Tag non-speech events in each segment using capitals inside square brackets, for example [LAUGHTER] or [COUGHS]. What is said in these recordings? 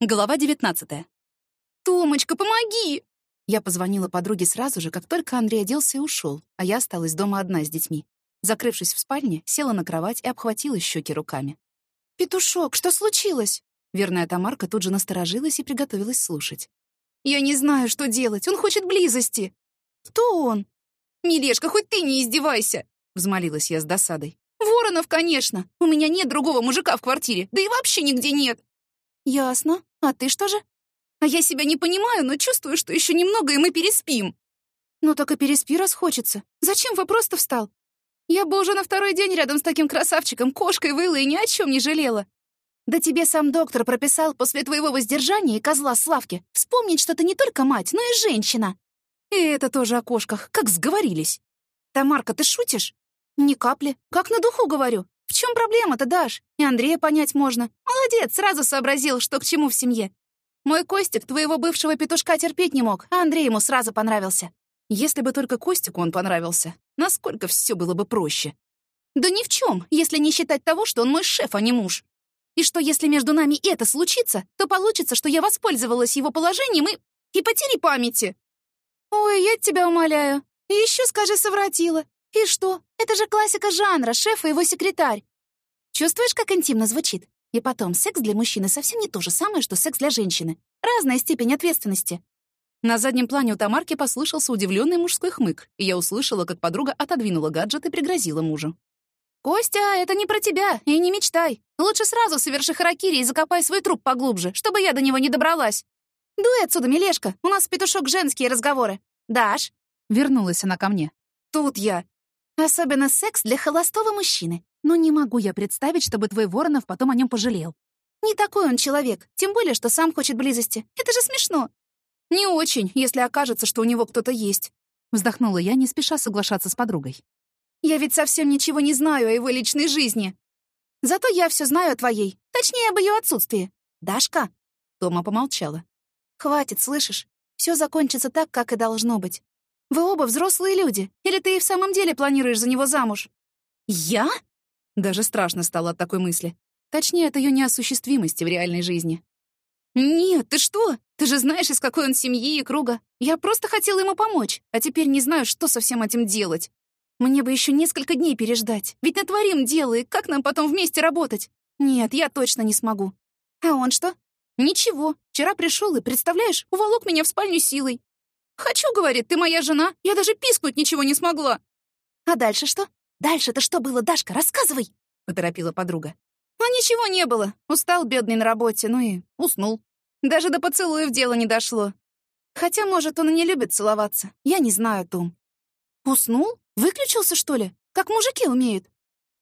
Глава 19. «Томочка, помоги!» Я позвонила подруге сразу же, как только Андрей оделся и ушел, а я осталась дома одна с детьми. Закрывшись в спальне, села на кровать и обхватила щеки руками. «Петушок, что случилось?» Верная Тамарка тут же насторожилась и приготовилась слушать. «Я не знаю, что делать. Он хочет близости». «Кто он?» «Милешка, хоть ты не издевайся!» — взмолилась я с досадой. «Воронов, конечно! У меня нет другого мужика в квартире, да и вообще нигде нет!» «Ясно. А ты что же?» «А я себя не понимаю, но чувствую, что еще немного, и мы переспим». «Ну так и переспи, раз хочется. Зачем вопрос-то встал? Я бы уже на второй день рядом с таким красавчиком кошкой выла и ни о чем не жалела. Да тебе сам доктор прописал после твоего воздержания и козла Славки вспомнить, что ты не только мать, но и женщина. И это тоже о кошках, как сговорились. Тамарка, ты шутишь? Ни капли. Как на духу говорю. В чем проблема-то, Даш? И Андрея понять можно. Молодец, сразу сообразил, что к чему в семье. Мой Костик твоего бывшего петушка терпеть не мог, а Андрей ему сразу понравился. Если бы только Костику он понравился, насколько все было бы проще. Да ни в чем, если не считать того, что он мой шеф, а не муж. И что если между нами это случится, то получится, что я воспользовалась его положением и... и потери памяти. Ой, я тебя умоляю. Еще скажи, совратила. И что? Это же классика жанра, шеф и его секретарь. Чувствуешь, как интимно звучит? И потом, секс для мужчины совсем не то же самое, что секс для женщины. Разная степень ответственности. На заднем плане у Тамарки послышался удивленный мужской хмык, и я услышала, как подруга отодвинула гаджет и пригрозила мужу. «Костя, это не про тебя, и не мечтай. Лучше сразу соверши харакири и закопай свой труп поглубже, чтобы я до него не добралась. Дуй отсюда, милешка, у нас петушок женские разговоры. Даш?» Вернулась она ко мне. «Тут я». «Особенно секс для холостого мужчины. Но не могу я представить, чтобы твой Воронов потом о нем пожалел». «Не такой он человек, тем более, что сам хочет близости. Это же смешно. «Не очень, если окажется, что у него кто-то есть», — вздохнула я, не спеша соглашаться с подругой. «Я ведь совсем ничего не знаю о его личной жизни. Зато я все знаю о твоей, точнее, об ее отсутствии. Дашка?» Тома помолчала. «Хватит, слышишь? Все закончится так, как и должно быть. Вы оба взрослые люди, или ты и в самом деле планируешь за него замуж?» «Я?» Даже страшно стало от такой мысли. Точнее, от ее неосуществимости в реальной жизни. «Нет, ты что? Ты же знаешь, из какой он семьи и круга. Я просто хотела ему помочь, а теперь не знаю, что со всем этим делать. Мне бы еще несколько дней переждать, ведь натворим дело, и как нам потом вместе работать? Нет, я точно не смогу. А он что? Ничего, вчера пришел и, представляешь, уволок меня в спальню силой. «Хочу», — говорит, — «ты моя жена, я даже пискнуть ничего не смогла». «А дальше что? Дальше-то что было, Дашка, рассказывай», — поторопила подруга. А ничего не было. Устал бедный на работе, ну и уснул. Даже до поцелуев дело не дошло. Хотя, может, он и не любит целоваться. Я не знаю, Том. Уснул? Выключился, что ли? Как мужики умеют?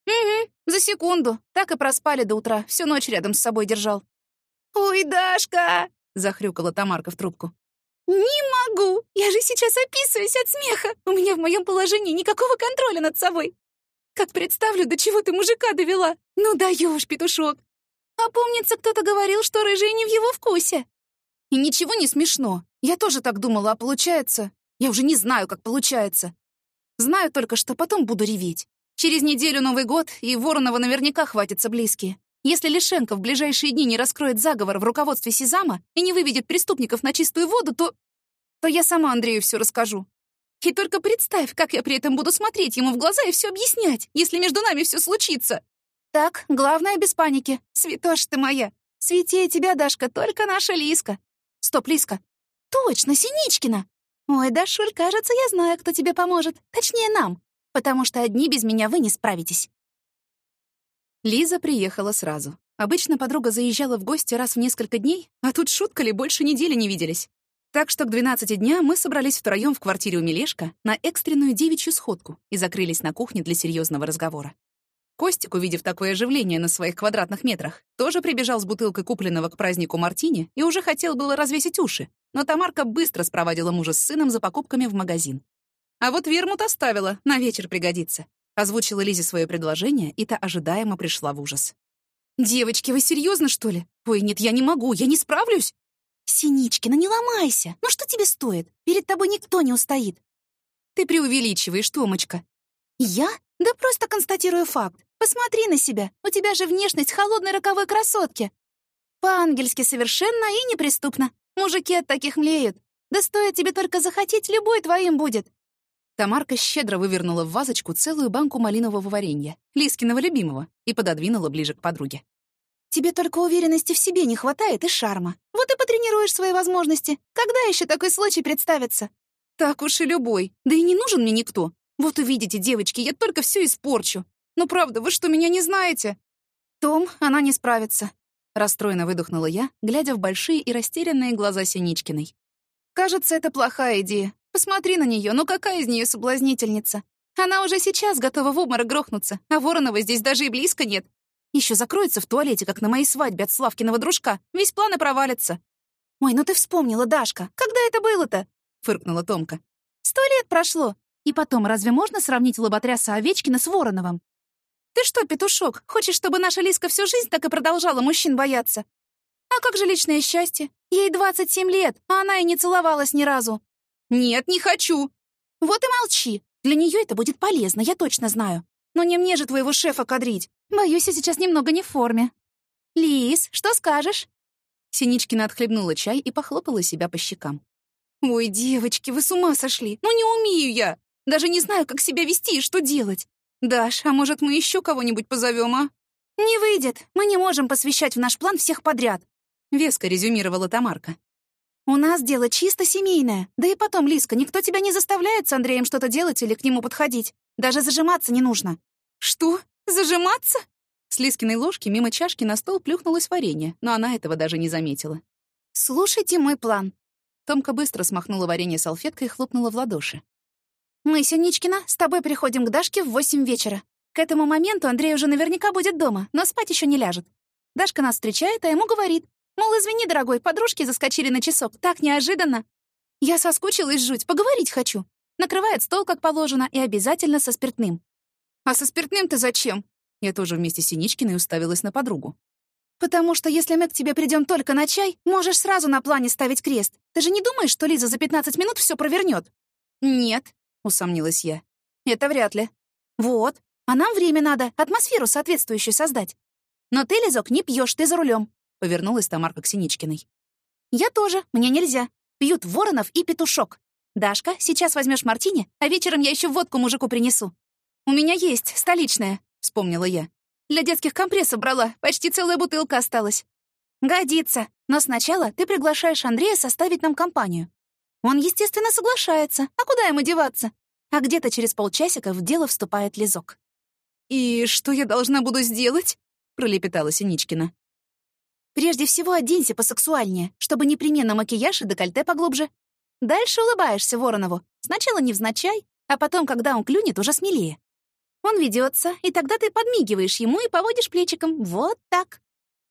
Угу, за секунду. Так и проспали до утра. Всю ночь рядом с собой держал. «Ой, Дашка!» — захрюкала Тамарка в трубку. «Не могу! Я же сейчас описываюсь от смеха! У меня в моем положении никакого контроля над собой! Как представлю, до чего ты мужика довела! Ну даешь, петушок! А помнится, кто-то говорил, что рыжий не в его вкусе. И ничего не смешно. Я тоже так думала, а получается... Я уже не знаю, как получается. Знаю только, что потом буду реветь. Через неделю Новый год, и Воронова наверняка хватится близкие. Если Лишенко в ближайшие дни не раскроет заговор в руководстве Сезама и не выведет преступников на чистую воду, то... то я сама Андрею все расскажу. И только представь, как я при этом буду смотреть ему в глаза и все объяснять, если между нами все случится. Так, главное без паники. Святош ты моя. Светее тебя, Дашка, только наша Лиска. Стоп, Лиска. Точно, Синичкина. Ой, Дашуль, кажется, я знаю, кто тебе поможет. Точнее, нам. Потому что одни без меня вы не справитесь. Лиза приехала сразу. Обычно подруга заезжала в гости раз в несколько дней, а тут шутка ли, больше недели не виделись. Так что к 12 дня мы собрались втроём в квартире у Мелешка на экстренную девичью сходку и закрылись на кухне для серьезного разговора. Костик, увидев такое оживление на своих квадратных метрах, тоже прибежал с бутылкой купленного к празднику мартини и уже хотел было развесить уши, но Тамарка быстро спровадила мужа с сыном за покупками в магазин. А вот вермут оставила, на вечер пригодится. Озвучила Лизе свое предложение, и та ожидаемо пришла в ужас. «Девочки, вы серьезно что ли? Ой, нет, я не могу, я не справлюсь!» «Синичкина, не ломайся! Ну что тебе стоит? Перед тобой никто не устоит!» Ты преувеличиваешь, Томочка. Я? Да просто констатирую факт. Посмотри на себя. У тебя же внешность холодной роковой красотки. По-ангельски совершенно и неприступно. Мужики от таких млеют. Да стоит тебе только захотеть, любой твоим будет. Тамарка щедро вывернула в вазочку целую банку малинового варенья, Лискиного любимого, и пододвинула ближе к подруге. Тебе только уверенности в себе не хватает и шарма. Вот и потренируешь свои возможности. Когда еще такой случай представится? Так уж и любой. Да и не нужен мне никто. Вот увидите, девочки, я только все испорчу. Ну правда, вы что, меня не знаете? Том, она не справится. Расстроенно выдохнула я, глядя в большие и растерянные глаза Синичкиной. Кажется, это плохая идея. Посмотри на нее, ну какая из нее соблазнительница? Она уже сейчас готова в обморок грохнуться, а Воронова здесь даже и близко нет. Еще закроется в туалете, как на моей свадьбе от Славкиного дружка. Весь план и провалится. «Ой, ну ты вспомнила, Дашка. Когда это было-то?» — фыркнула Томка. «Сто лет прошло. И потом, разве можно сравнить лоботряса Овечкина с Вороновым? Ты что, петушок, хочешь, чтобы наша Лиска всю жизнь так и продолжала мужчин бояться? А как же личное счастье? Ей 27 лет, а она и не целовалась ни разу. «Нет, не хочу!» «Вот и молчи. Для нее это будет полезно, я точно знаю. Но не мне же твоего шефа кадрить. Боюсь, я сейчас немного не в форме». «Лис, что скажешь?» Синичкина отхлебнула чай и похлопала себя по щекам. «Ой, девочки, вы с ума сошли! Ну не умею я! Даже не знаю, как себя вести и что делать. Даш, а может, мы еще кого-нибудь позовем, а?» «Не выйдет. Мы не можем посвящать в наш план всех подряд», — веско резюмировала Тамарка. «У нас дело чисто семейное. Да и потом, Лиска, никто тебя не заставляет с Андреем что-то делать или к нему подходить. Даже зажиматься не нужно». «Что? Зажиматься?» С Лискиной ложки мимо чашки на стол плюхнулось варенье, но она этого даже не заметила. «Слушайте мой план». Томка быстро смахнула варенье салфеткой и хлопнула в ладоши. «Мы, Синичкина, с тобой приходим к Дашке в восемь вечера. К этому моменту Андрей уже наверняка будет дома, но спать еще не ляжет. Дашка нас встречает, а ему говорит, Мол, извини, дорогой, подружки заскочили на часок. Так неожиданно. Я соскучилась жуть, поговорить хочу. Накрывает стол, как положено, и обязательно со спиртным. А со спиртным ты зачем? Я тоже вместе с Синичкиной уставилась на подругу. «Потому что если мы к тебе придем только на чай, можешь сразу на плане ставить крест. Ты же не думаешь, что Лиза за 15 минут все провернет? «Нет», — усомнилась я. «Это вряд ли». «Вот. А нам время надо, атмосферу соответствующую создать. Но ты, Лизок, не пьешь, ты за рулем. — повернулась Тамарка к Синичкиной. «Я тоже, мне нельзя. Пьют воронов и петушок. Дашка, сейчас возьмешь мартини, а вечером я еще водку мужику принесу. У меня есть, столичная», — вспомнила я. «Для детских компрессов брала, почти целая бутылка осталась». «Годится, но сначала ты приглашаешь Андрея составить нам компанию. Он, естественно, соглашается. А куда ему деваться? А где-то через полчасика в дело вступает Лизок. «И что я должна буду сделать?» — пролепетала Синичкина. Прежде всего оденься посексуальнее, чтобы непременно макияж и декольте поглубже. Дальше улыбаешься Воронову. Сначала невзначай, а потом, когда он клюнет, уже смелее. Он ведется, и тогда ты подмигиваешь ему и поводишь плечиком. Вот так.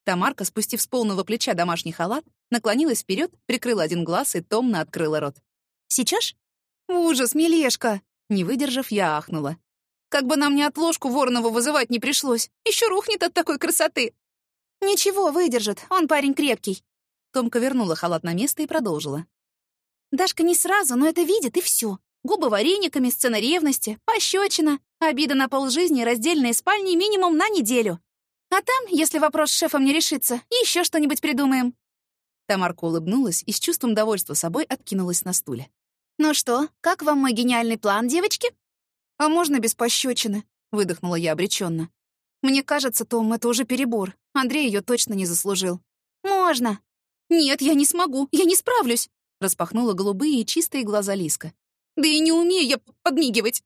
Тамарка, спустив с полного плеча домашний халат, наклонилась вперед, прикрыла один глаз и томно открыла рот. «Сейчас?» «Ужас, милешка!» Не выдержав, я ахнула. «Как бы нам ни отложку Воронову вызывать не пришлось, еще рухнет от такой красоты!» «Ничего, выдержит, он парень крепкий». Томка вернула халат на место и продолжила. Дашка не сразу, но это видит, и все. Губы варениками, сцена ревности, пощечина, обида на полжизни раздельные спальни минимум на неделю. А там, если вопрос с шефом не решится, еще что-нибудь придумаем». Тамарка улыбнулась и с чувством довольства собой откинулась на стуле. «Ну что, как вам мой гениальный план, девочки?» «А можно без пощечины?» — выдохнула я обреченно. «Мне кажется, Том, это уже перебор. Андрей ее точно не заслужил. «Можно!» «Нет, я не смогу, я не справлюсь!» Распахнула голубые и чистые глаза Лиска. «Да и не умею я подмигивать!»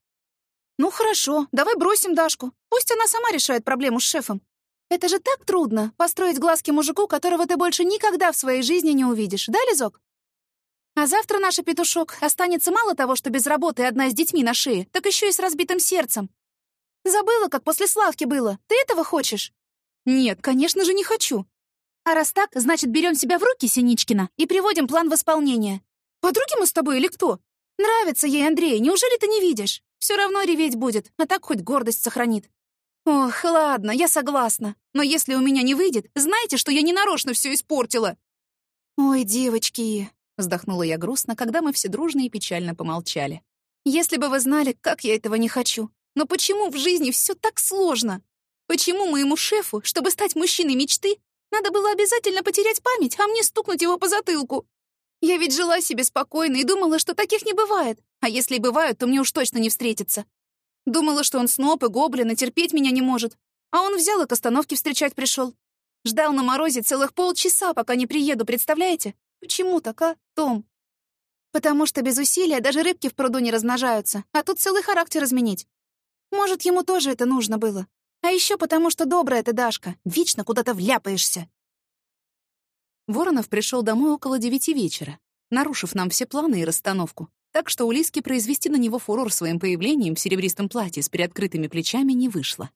«Ну хорошо, давай бросим Дашку. Пусть она сама решает проблему с шефом. Это же так трудно — построить глазки мужику, которого ты больше никогда в своей жизни не увидишь, да, Лизок? А завтра наша петушок останется мало того, что без работы и одна с детьми на шее, так еще и с разбитым сердцем. Забыла, как после Славки было. Ты этого хочешь? «Нет, конечно же, не хочу». «А раз так, значит, берем себя в руки, Синичкина, и приводим план в исполнение. Подруги мы с тобой или кто?» «Нравится ей Андрей, неужели ты не видишь? Все равно реветь будет, а так хоть гордость сохранит». «Ох, ладно, я согласна. Но если у меня не выйдет, знайте, что я ненарочно все испортила». «Ой, девочки», — вздохнула я грустно, когда мы все дружно и печально помолчали. Если бы вы знали, как я этого не хочу. Но почему в жизни все так сложно? Почему моему шефу, чтобы стать мужчиной мечты, надо было обязательно потерять память, а мне стукнуть его по затылку? Я ведь жила себе спокойно и думала, что таких не бывает. А если и бывают, то мне уж точно не встретится. Думала, что он сноп и гоблин, и терпеть меня не может. А он взял и к остановке встречать пришел. Ждал на морозе целых полчаса, пока не приеду, представляете? Почему так, а, Том? Потому что без усилия даже рыбки в пруду не размножаются, а тут целый характер изменить. Может, ему тоже это нужно было. А еще потому, что добрая ты, Дашка, вечно куда-то вляпаешься. Воронов пришел домой около девяти вечера, нарушив нам все планы и расстановку. Так что у Лиски произвести на него фурор своим появлением в серебристом платье с приоткрытыми плечами не вышло.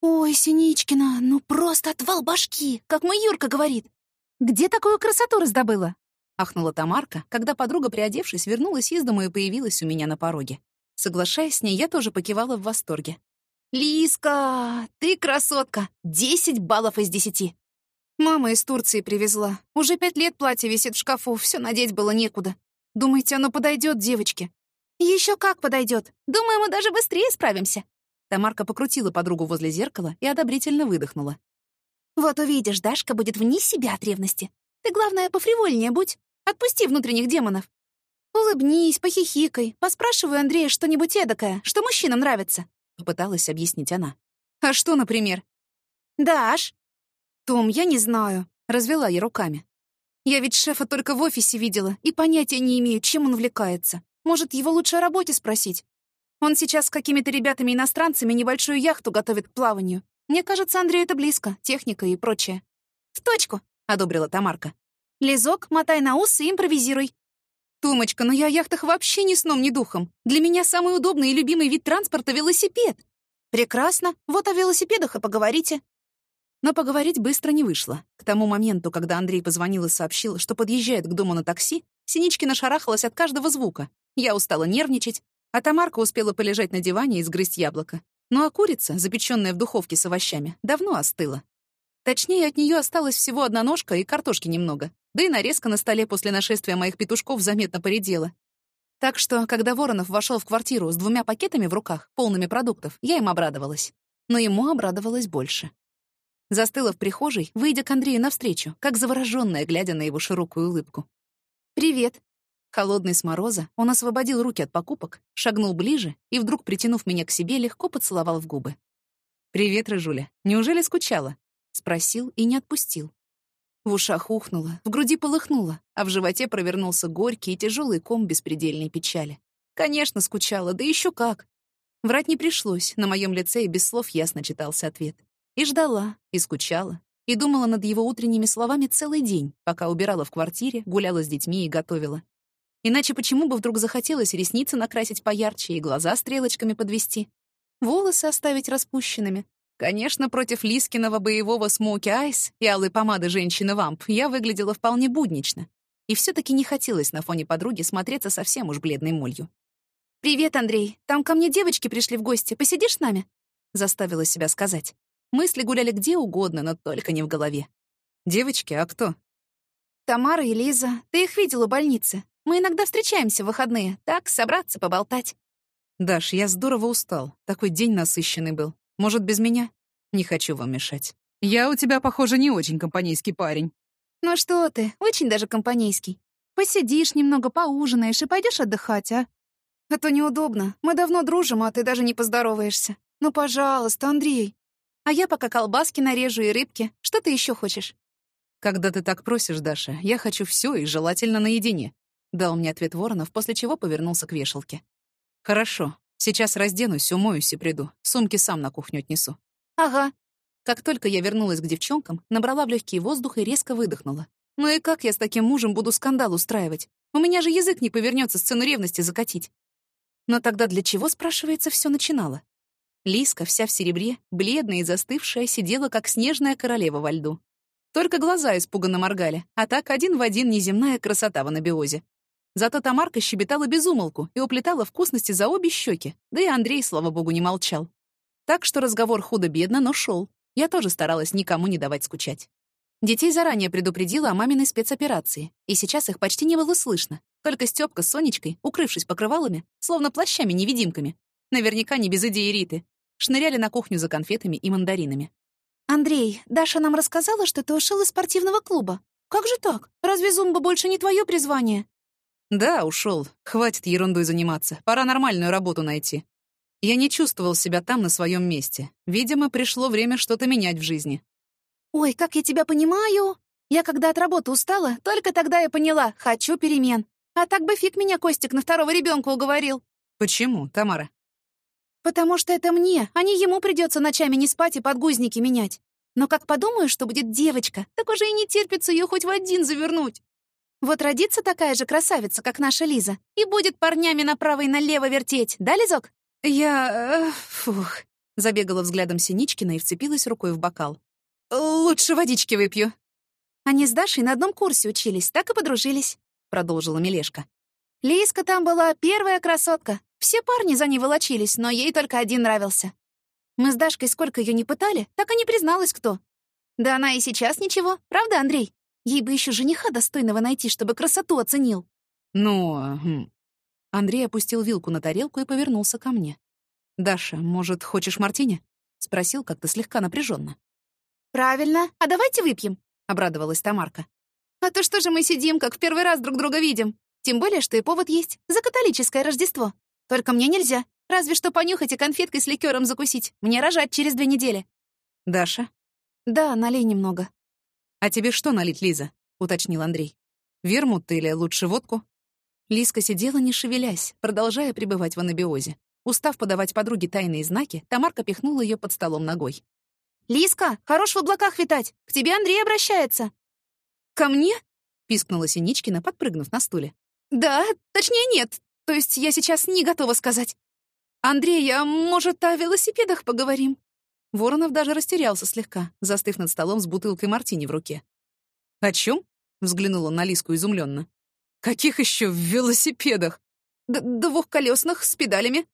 «Ой, Синичкина, ну просто отвал башки, как мой Юрка говорит. Где такую красоту раздобыла?» Ахнула Тамарка, когда подруга, приодевшись, вернулась из дома и появилась у меня на пороге. Соглашаясь с ней, я тоже покивала в восторге. «Лиска, ты красотка! Десять баллов из десяти!» Мама из Турции привезла. Уже пять лет платье висит в шкафу, все надеть было некуда. Думаете, оно подойдет девочке? Еще как подойдет. Думаю, мы даже быстрее справимся. Тамарка покрутила подругу возле зеркала и одобрительно выдохнула. Вот увидишь, Дашка будет вне себя от ревности. Ты, главное, пофривольнее будь. Отпусти внутренних демонов. Улыбнись, похихикай, поспрашивай Андрея что-нибудь эдакое, что мужчинам нравится. Попыталась объяснить она. А что, например? Даш? Том, я не знаю. Развела я руками. Я ведь шефа только в офисе видела и понятия не имею, чем он увлекается. Может, его лучше о работе спросить? Он сейчас с какими-то ребятами-иностранцами небольшую яхту готовит к плаванию. Мне кажется, Андрею это близко, техника и прочее. «В точку», — одобрила Тамарка. «Лизок, мотай на ус и импровизируй». «Тумочка, но я о яхтах вообще ни сном, ни духом. Для меня самый удобный и любимый вид транспорта — велосипед». «Прекрасно. Вот о велосипедах и поговорите». Но поговорить быстро не вышло. К тому моменту, когда Андрей позвонил и сообщил, что подъезжает к дому на такси, Синичкина шарахалась от каждого звука. Я устала нервничать, а Тамарка успела полежать на диване и сгрызть яблоко. Ну а курица, запеченная в духовке с овощами, давно остыла. Точнее, от нее осталась всего одна ножка и картошки немного. Да и нарезка на столе после нашествия моих петушков заметно поредела. Так что, когда Воронов вошел в квартиру с двумя пакетами в руках, полными продуктов, я им обрадовалась. Но ему обрадовалась больше. Застыла в прихожей, выйдя к Андрею навстречу, как заворожённая, глядя на его широкую улыбку. «Привет», Холодный с мороза, он освободил руки от покупок, шагнул ближе и, вдруг притянув меня к себе, легко поцеловал в губы. «Привет, Рыжуля. Неужели скучала?» — спросил и не отпустил. В ушах ухнуло, в груди полыхнуло, а в животе провернулся горький и тяжелый ком беспредельной печали. Конечно, скучала, да еще как. Врать не пришлось, на моем лице и без слов ясно читался ответ. И ждала, и скучала, и думала над его утренними словами целый день, пока убирала в квартире, гуляла с детьми и готовила. Иначе почему бы вдруг захотелось ресницы накрасить поярче и глаза стрелочками подвести? Волосы оставить распущенными? Конечно, против Лискиного боевого смоки айс и алой помады женщины-вамп я выглядела вполне буднично. И все таки не хотелось на фоне подруги смотреться совсем уж бледной молью. «Привет, Андрей. Там ко мне девочки пришли в гости. Посидишь с нами?» Заставила себя сказать. Мысли гуляли где угодно, но только не в голове. «Девочки, а кто?» «Тамара и Лиза. Ты их видела в больнице. Мы иногда встречаемся в выходные, так, собраться, поболтать». «Даш, я здорово устал. Такой день насыщенный был. Может, без меня? Не хочу вам мешать. Я у тебя, похоже, не очень компанейский парень». «Ну что ты, очень даже компанейский. Посидишь немного, поужинаешь и пойдешь отдыхать, а? А то неудобно. Мы давно дружим, а ты даже не поздороваешься. Ну, пожалуйста, Андрей. А я пока колбаски нарежу и рыбки. Что ты еще хочешь?» «Когда ты так просишь, Даша, я хочу все и желательно наедине. Дал мне ответ Воронов, после чего повернулся к вешалке. «Хорошо. Сейчас разденусь, умоюсь и приду. Сумки сам на кухню отнесу». «Ага». Как только я вернулась к девчонкам, набрала в легкий воздух и резко выдохнула. «Ну и как я с таким мужем буду скандал устраивать? У меня же язык не повернется сцену ревности закатить». Но тогда для чего, спрашивается, все начинало? Лиска, вся в серебре, бледная и застывшая, сидела, как снежная королева во льду. Только глаза испуганно моргали, а так один в один неземная красота в анабиозе. Зато Тамарка щебетала без умолку и уплетала вкусности за обе щеки, да и Андрей, слава богу, не молчал. Так что разговор худо-бедно, но шел. Я тоже старалась никому не давать скучать. Детей заранее предупредила о маминой спецоперации, и сейчас их почти не было слышно. Только Стёпка с Сонечкой, укрывшись покрывалами, словно плащами-невидимками, наверняка не без идеи Риты, шныряли на кухню за конфетами и мандаринами. «Андрей, Даша нам рассказала, что ты ушел из спортивного клуба. Как же так? Разве зумба больше не твое призвание?» «Да, ушел. Хватит ерундой заниматься. Пора нормальную работу найти». Я не чувствовал себя там на своем месте. Видимо, пришло время что-то менять в жизни. «Ой, как я тебя понимаю! Я когда от работы устала, только тогда я поняла, хочу перемен. А так бы фиг меня Костик на второго ребенка уговорил». «Почему, Тамара?» «Потому что это мне, а не ему придется ночами не спать и подгузники менять. Но как подумаю, что будет девочка, так уже и не терпится ее хоть в один завернуть. Вот родится такая же красавица, как наша Лиза, и будет парнями направо и налево вертеть, да, Лизок?» Я... Э, фух. Забегала взглядом Синичкина и вцепилась рукой в бокал. «Лучше водички выпью». «Они с Дашей на одном курсе учились, так и подружились», — продолжила Мелешка. «Лиска там была первая красотка. Все парни за ней волочились, но ей только один нравился. Мы с Дашкой сколько ее не пытали, так и не призналась кто. Да она и сейчас ничего, правда, Андрей? Ей бы еще жениха достойного найти, чтобы красоту оценил». «Ну, хм, Андрей опустил вилку на тарелку и повернулся ко мне. «Даша, может, хочешь мартини?» — спросил как-то слегка напряженно. «Правильно. А давайте выпьем», — обрадовалась Тамарка. «А то что же мы сидим, как в первый раз друг друга видим? Тем более, что и повод есть. За католическое Рождество. Только мне нельзя. Разве что понюхать и конфеткой с ликером закусить. Мне рожать через две недели». «Даша?» «Да, налей немного». «А тебе что налить, Лиза?» — уточнил Андрей. «Вермут или лучше водку?» Лиска сидела, не шевелясь, продолжая пребывать в анабиозе. Устав подавать подруге тайные знаки, Тамарка пихнула ее под столом ногой. «Лиска, хорош в облаках витать! К тебе Андрей обращается!» «Ко мне?» — пискнула Синичкина, подпрыгнув на стуле. «Да, точнее нет. То есть я сейчас не готова сказать. Андрей, а может, о велосипедах поговорим?» Воронов даже растерялся слегка, застыв над столом с бутылкой мартини в руке. «О чем? взглянул он на Лиску изумленно. Каких еще велосипедах? Д Двухколесных, с педалями.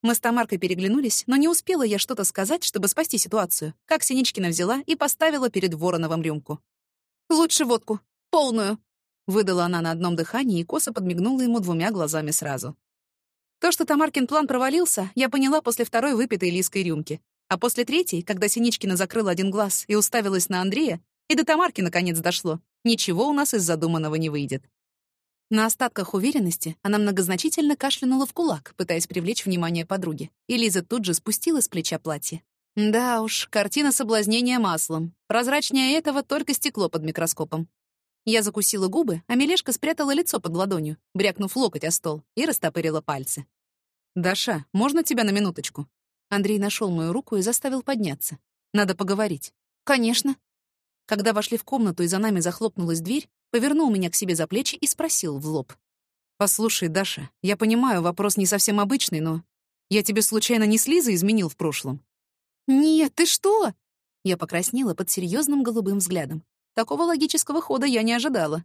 Мы с Тамаркой переглянулись, но не успела я что-то сказать, чтобы спасти ситуацию, как Синичкина взяла и поставила перед Вороновым рюмку. «Лучше водку. Полную», — выдала она на одном дыхании и косо подмигнула ему двумя глазами сразу. То, что Тамаркин план провалился, я поняла после второй выпитой лиской рюмки. А после третьей, когда Синичкина закрыла один глаз и уставилась на Андрея, и до Тамарки наконец дошло, ничего у нас из задуманного не выйдет. На остатках уверенности она многозначительно кашлянула в кулак, пытаясь привлечь внимание подруги, и Лиза тут же спустила с плеча платье. Да уж, картина соблазнения маслом. Прозрачнее этого только стекло под микроскопом. Я закусила губы, а Мелешка спрятала лицо под ладонью, брякнув локоть о стол, и растопырила пальцы. «Даша, можно тебя на минуточку?» Андрей нашел мою руку и заставил подняться. «Надо поговорить». «Конечно». Когда вошли в комнату и за нами захлопнулась дверь, повернул меня к себе за плечи и спросил в лоб. «Послушай, Даша, я понимаю, вопрос не совсем обычный, но я тебе случайно не с Лизой изменил в прошлом?» «Нет, ты что?» Я покраснела под серьезным голубым взглядом. Такого логического хода я не ожидала.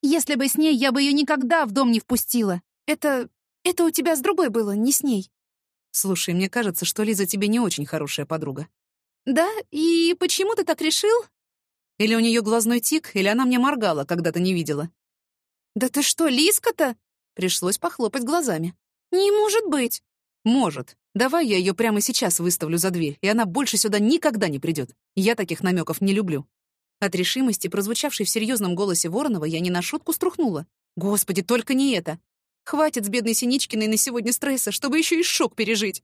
«Если бы с ней, я бы ее никогда в дом не впустила. Это... это у тебя с другой было, не с ней». «Слушай, мне кажется, что Лиза тебе не очень хорошая подруга». «Да? И почему ты так решил?» Или у нее глазной тик, или она мне моргала, когда-то не видела. «Да ты что, Лиска-то?» Пришлось похлопать глазами. «Не может быть!» «Может. Давай я ее прямо сейчас выставлю за дверь, и она больше сюда никогда не придет. Я таких намеков не люблю». От решимости, прозвучавшей в серьезном голосе Воронова, я не на шутку струхнула. «Господи, только не это! Хватит с бедной Синичкиной на сегодня стресса, чтобы еще и шок пережить!»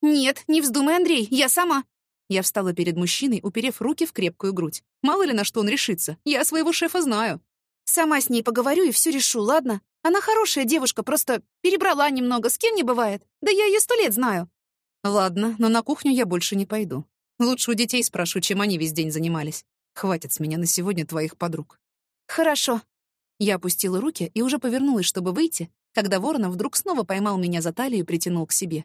«Нет, не вздумай, Андрей, я сама!» Я встала перед мужчиной, уперев руки в крепкую грудь. Мало ли на что он решится. Я своего шефа знаю. Сама с ней поговорю и все решу, ладно? Она хорошая девушка, просто перебрала немного, с кем не бывает. Да я ее сто лет знаю. Ладно, но на кухню я больше не пойду. Лучше у детей спрошу, чем они весь день занимались. Хватит с меня на сегодня твоих подруг. Хорошо. Я опустила руки и уже повернулась, чтобы выйти, когда Воронов вдруг снова поймал меня за талию и притянул к себе.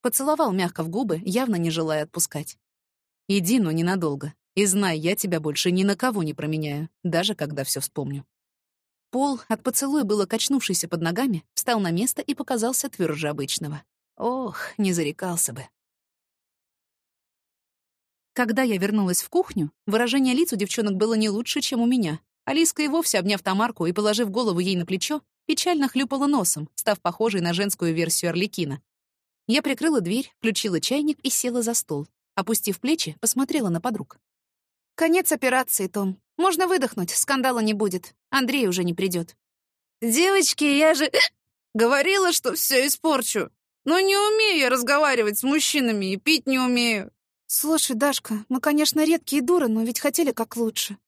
Поцеловал мягко в губы, явно не желая отпускать. «Иди, но ненадолго. И знай, я тебя больше ни на кого не променяю, даже когда все вспомню». Пол, от поцелуя было качнувшийся под ногами, встал на место и показался тверже обычного. Ох, не зарекался бы. Когда я вернулась в кухню, выражение лиц у девчонок было не лучше, чем у меня. Алиска и вовсе, обняв Тамарку и положив голову ей на плечо, печально хлюпала носом, став похожей на женскую версию Орликина. Я прикрыла дверь, включила чайник и села за стол. Опустив плечи, посмотрела на подруг. «Конец операции, Том. Можно выдохнуть, скандала не будет. Андрей уже не придет. «Девочки, я же [COUGHS] говорила, что все испорчу. Но не умею я разговаривать с мужчинами и пить не умею». «Слушай, Дашка, мы, конечно, редкие дуры, но ведь хотели как лучше».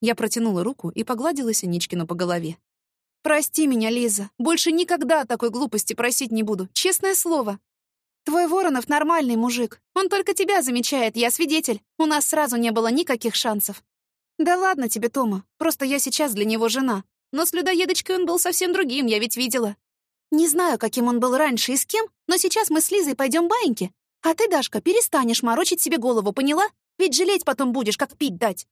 Я протянула руку и погладила Синичкину по голове. «Прости меня, Лиза. Больше никогда такой глупости просить не буду. Честное слово. Твой Воронов нормальный мужик. Он только тебя замечает, я свидетель. У нас сразу не было никаких шансов. Да ладно тебе, Тома. Просто я сейчас для него жена. Но с людоедочкой он был совсем другим, я ведь видела. Не знаю, каким он был раньше и с кем, но сейчас мы с Лизой пойдем баиньки. А ты, Дашка, перестанешь морочить себе голову, поняла? Ведь жалеть потом будешь, как пить дать.